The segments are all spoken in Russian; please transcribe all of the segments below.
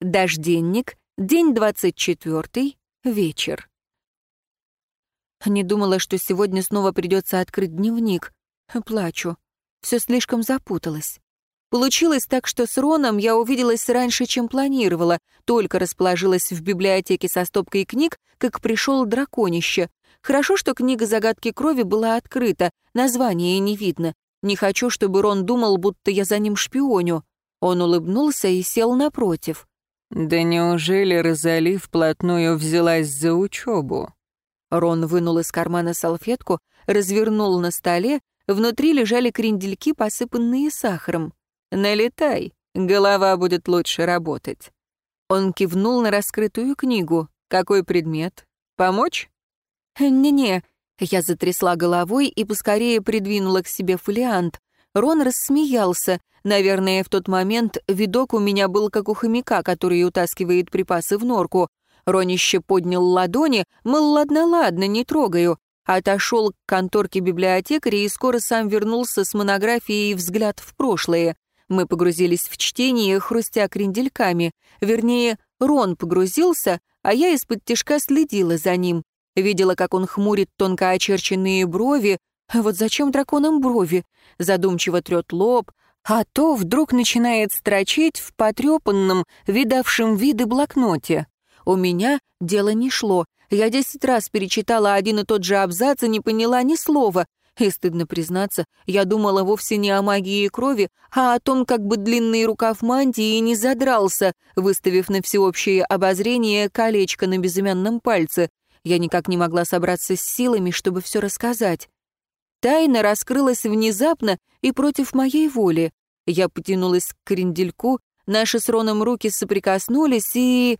Дожденник, день 24, вечер. Не думала, что сегодня снова придется открыть дневник. Плачу. Все слишком запуталось. Получилось так, что с Роном я увиделась раньше, чем планировала, только расположилась в библиотеке со стопкой книг, как пришел драконище. Хорошо, что книга «Загадки крови» была открыта, название не видно. Не хочу, чтобы Рон думал, будто я за ним шпионю. Он улыбнулся и сел напротив. «Да неужели Розали вплотную взялась за учебу?» Рон вынул из кармана салфетку, развернул на столе, внутри лежали крендельки, посыпанные сахаром. «Налетай, голова будет лучше работать». Он кивнул на раскрытую книгу. «Какой предмет? Помочь?» «Не-не», я затрясла головой и поскорее придвинула к себе фолиант. Рон рассмеялся. Наверное, в тот момент видок у меня был как у хомяка, который утаскивает припасы в норку. Ронище поднял ладони, мол, ладно-ладно, не трогаю. Отошел к конторке библиотекаря и скоро сам вернулся с монографией «Взгляд в прошлое». Мы погрузились в чтение, хрустя крендельками. Вернее, Рон погрузился, а я из-под тишка следила за ним. Видела, как он хмурит тонко очерченные брови. Вот зачем драконам брови? Задумчиво трет лоб, а то вдруг начинает строчить в потрепанном, видавшем виды блокноте. У меня дело не шло. Я десять раз перечитала один и тот же абзац и не поняла ни слова. И, стыдно признаться, я думала вовсе не о магии крови, а о том, как бы длинный рукав мантии не задрался, выставив на всеобщее обозрение колечко на безымянном пальце. Я никак не могла собраться с силами, чтобы все рассказать. Тайна раскрылась внезапно и против моей воли. Я потянулась к крендельку, наши с Роном руки соприкоснулись, и...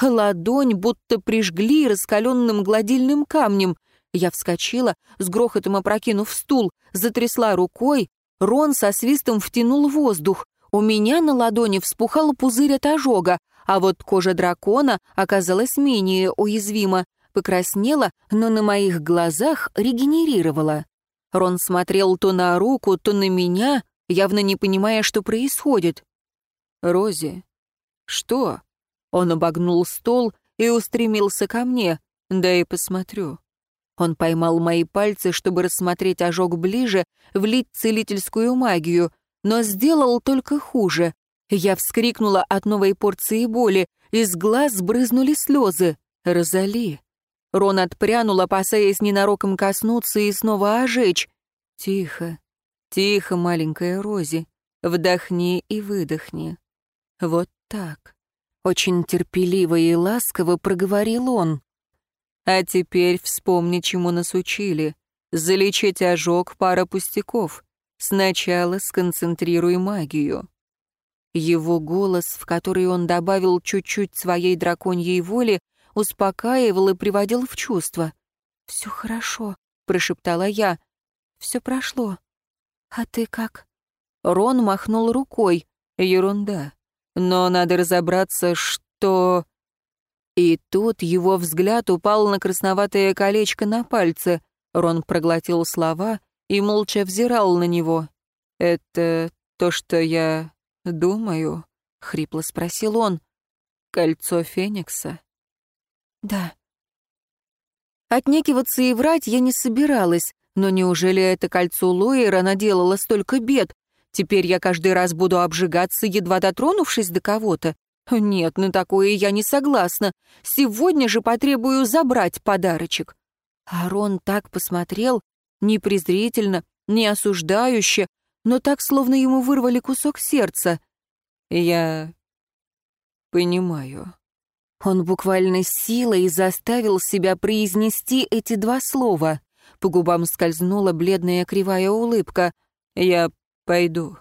Ладонь будто прижгли раскаленным гладильным камнем — я вскочила, с грохотом опрокинув стул, затрясла рукой. Рон со свистом втянул воздух. У меня на ладони вспухал пузырь от ожога, а вот кожа дракона оказалась менее уязвима. Покраснела, но на моих глазах регенерировала. Рон смотрел то на руку, то на меня, явно не понимая, что происходит. «Рози, что?» Он обогнул стол и устремился ко мне. «Да и посмотрю». Он поймал мои пальцы, чтобы рассмотреть ожог ближе, влить целительскую магию, но сделал только хуже. Я вскрикнула от новой порции боли, из глаз брызнули слезы. «Розали!» Рон отпрянул, опасаясь ненароком коснуться и снова ожечь. «Тихо, тихо, маленькая Рози. Вдохни и выдохни. Вот так». Очень терпеливо и ласково проговорил он. А теперь вспомни, чему нас учили. Залечить ожог — пара пустяков. Сначала сконцентрируй магию. Его голос, в который он добавил чуть-чуть своей драконьей воли, успокаивал и приводил в чувство. «Все хорошо», — прошептала я. «Все прошло. А ты как?» Рон махнул рукой. «Ерунда. Но надо разобраться, что...» И тут его взгляд упал на красноватое колечко на пальце. Рон проглотил слова и молча взирал на него. «Это то, что я думаю?» — хрипло спросил он. «Кольцо Феникса?» «Да». Отнекиваться и врать я не собиралась, но неужели это кольцо Лоера наделало столько бед? Теперь я каждый раз буду обжигаться, едва дотронувшись до кого-то. Нет, на такое я не согласна. Сегодня же потребую забрать подарочек. Арон так посмотрел, не презрительно, не осуждающе, но так, словно ему вырвали кусок сердца. Я понимаю. Он буквально силой заставил себя произнести эти два слова. По губам скользнула бледная кривая улыбка. «Я пойду».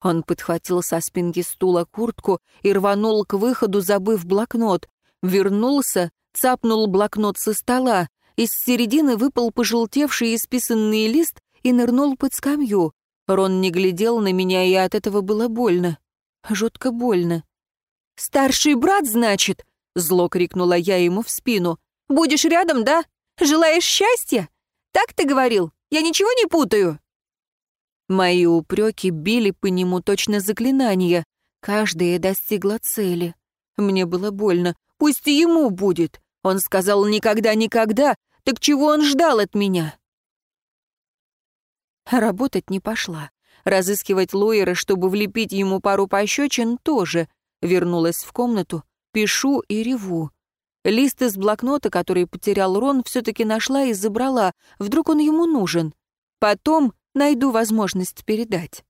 Он подхватил со спинки стула куртку и рванул к выходу, забыв блокнот. Вернулся, цапнул блокнот со стола. Из середины выпал пожелтевший исписанный лист и нырнул под скамью. Рон не глядел на меня, и от этого было больно. Жутко больно. «Старший брат, значит?» — зло крикнула я ему в спину. «Будешь рядом, да? Желаешь счастья? Так ты говорил? Я ничего не путаю?» Мои упреки били по нему точно заклинания. Каждая достигла цели. Мне было больно. Пусть ему будет. Он сказал «никогда-никогда». Так чего он ждал от меня? Работать не пошла. Разыскивать лоера, чтобы влепить ему пару пощечин, тоже. Вернулась в комнату, пишу и реву. Лист из блокнота, который потерял Рон, все-таки нашла и забрала. Вдруг он ему нужен. Потом найду возможность передать.